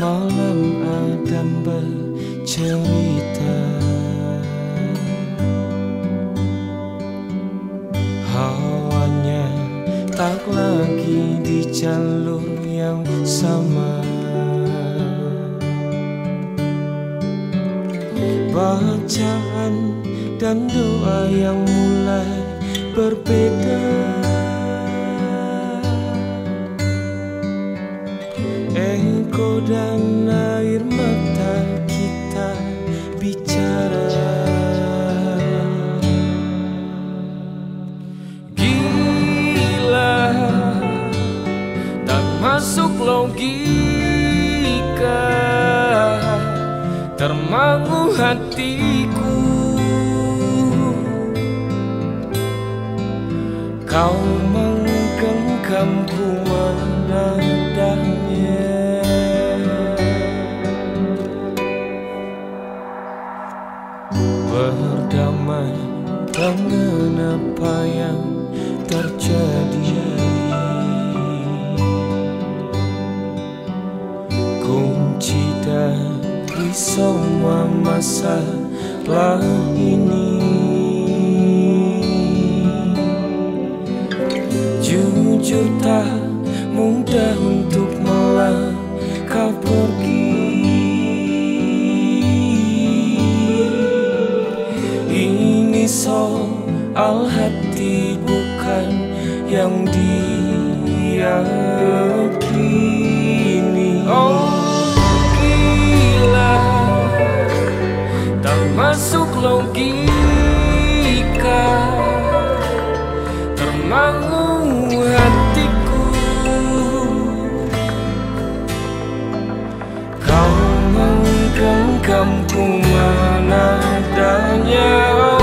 malam Adam bercerita. Hawanya tak lagi di jalur yang sama. Bacaan dan doa yang mulai berbeda. Dan air mata kita bicara. Gila Tak masuk logika. Termangu hatiku. Kau menggenggamku menadahnya Berdamai terjadi. Kunci dari semua masalah ini. Jujur tak mudah untuk melangkah pergi. Ini soal hati bukan yang diyakini Oh gila Tak masuk logika. Termangu hatiku. Kau menggenggamku menadanya Oh